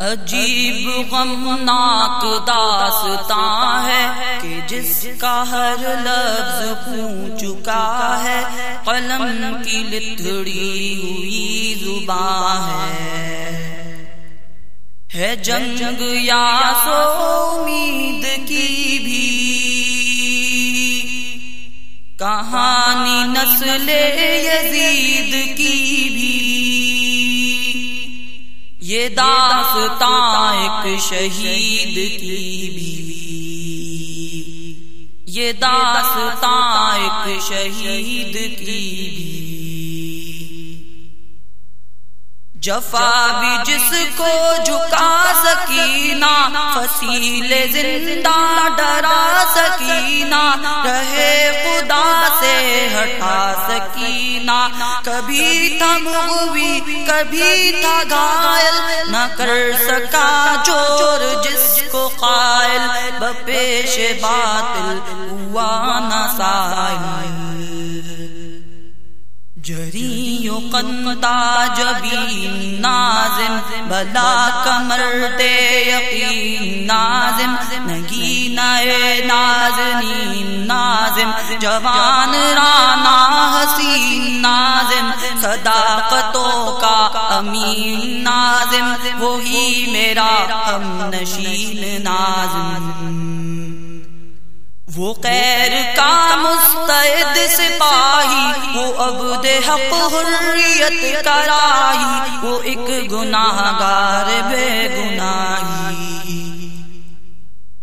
عجیب غمناک داستان ہے کہ جس کا ہر لفظ خون چکا ہے، قلم کی لتڑی ہوئی زبان ہے۔ ہے جنگ یا سو امید کی بھی۔ کہانی نسل یزید کی بھی۔ یہ داستان ایک شہید کی بھی یہ داستان ایک شہید کی بھی جفا بھی جس کو جھکا سکینا فصیل زندہ ڈرا سکینا رہے خدا سے ہٹا سکینا کبھی تھا مغوی، کبھی تھا گائل نہ کر سکا چور جس کو قائل۔ بپیش باطل ہوا نہ سائل جری قنتا جبی نازم، بلا کمر دے یقین نازم نگی نئے نازنی نازم، جوان رانا حسین نازم، صداقتوں کا امین نازم، وہی میرا ہم نشین نازم۔ وہ خیر کا مستعد سپاہی، وہ اب حق حریت کرائی وہ ایک گناہ گار بے گناہی۔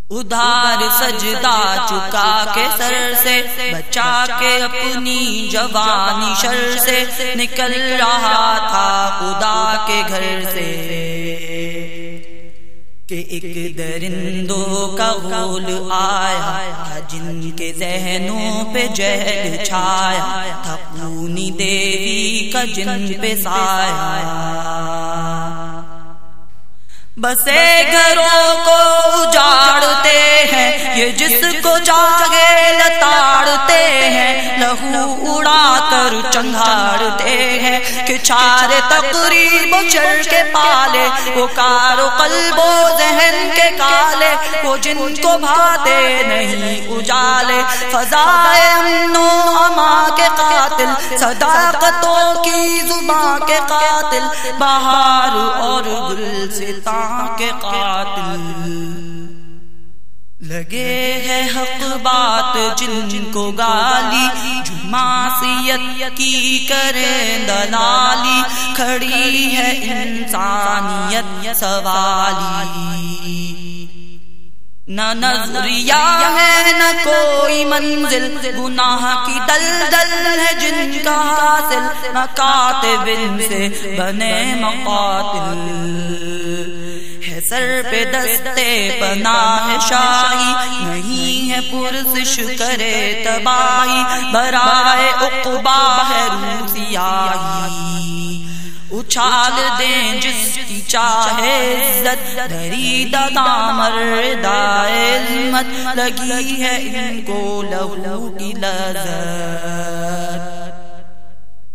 ادھار سجدہ چکا کے سر سے، بچا کے اپنی جوانی شر سے، نکل رہا تھا خدا کے گھر سے۔ کہ ایک درندوں کا غول آیا جن کے ذہنوں پہ جہل چھایا، تھا پونی دیوی کا جن پہ سایا بسے گھروں کو اجاڑتے ہیں یہ جس کو جاگے لتاڑتے ہیں، لہو اڑا کر چنگاڑتے ہیں کہ چار تقریب چڑ کے پالے، وہ کارو قلب و ذہن کے کالے، وہ جن کو بھاتے نہیں اجالے۔ فضائے امنو اما کے قاتل، صداقتوں کی زبان کے قاتل، بہار اور گل سے کے قاتل۔ لگے ہے حق بات جن کو گالی جماسیت کی کرے دلالی، کھڑی ہے انسانیت سوالی۔ نہ نظریہ ہے، نہ کوئی منزل، گناہ کی دل دل ہے جن کا حاصل۔ نہ کاتب سے بنے مقاتل۔ سر پہ دستے پناہ شاہی، نہیں ہے پرسش کرے تباہی، برائے اقبا ہے روسیاہی اچھال دیں جس کی چاہے عزت دری دامر عظمت، لگی ہے ان کو لہو کی لذت۔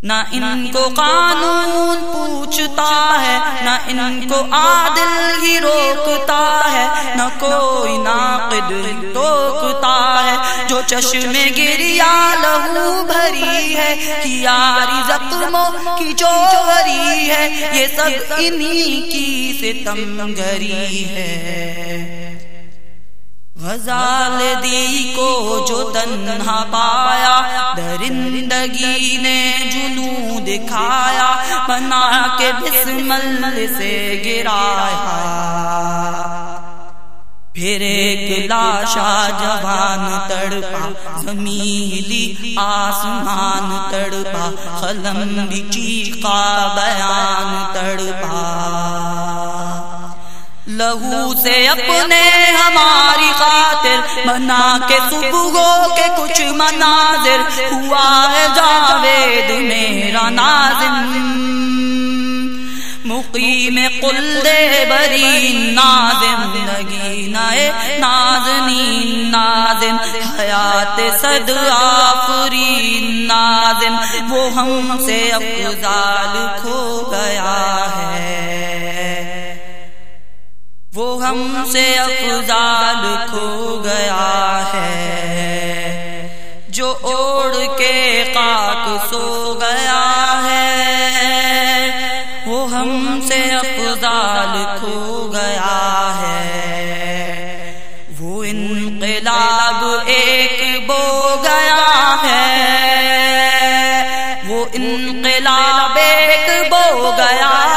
نہ ان کو قانون پوچھتا ہے، نہ ان کو عادل ہی روکتا ہے، نہ کوئی ناقد ٹوکتا ہے۔ جو چشم گریا لہو بھری ہے یاری زخموں کی جو بھری ہے۔ یہ سب انہی کی ستم گری ہے۔ غزال دی کو جو تنہا پایا، درندگی نے جنو دکھایا بنا کے بسمل سے گرایا۔ پھر ایک لاشا جوان تڑپا، زمیلی آسمان تڑپا، قلم بھی چیخا بیان۔ لہو سے اپنے ہماری خاطر بنا کے صبح کے کچھ مناظر۔ ہوا ہے جاوید میرا نازم مقیم قل دے بری نازم لگی نئے نازنی نازم حیات صد آفری نازم وہ ہم سے افضال کھو گیا ہے۔ ہم سے افضال کھو گیا ہے۔ جو اوڑ کے خاک سو گیا ہے، وہ ہم سے افضال کھو گیا ہے۔ وہ انقلاب ایک بو گیا ہے۔ وہ انقلاب ایک بو گیا ہے وہ انقلاب ایک بو گیا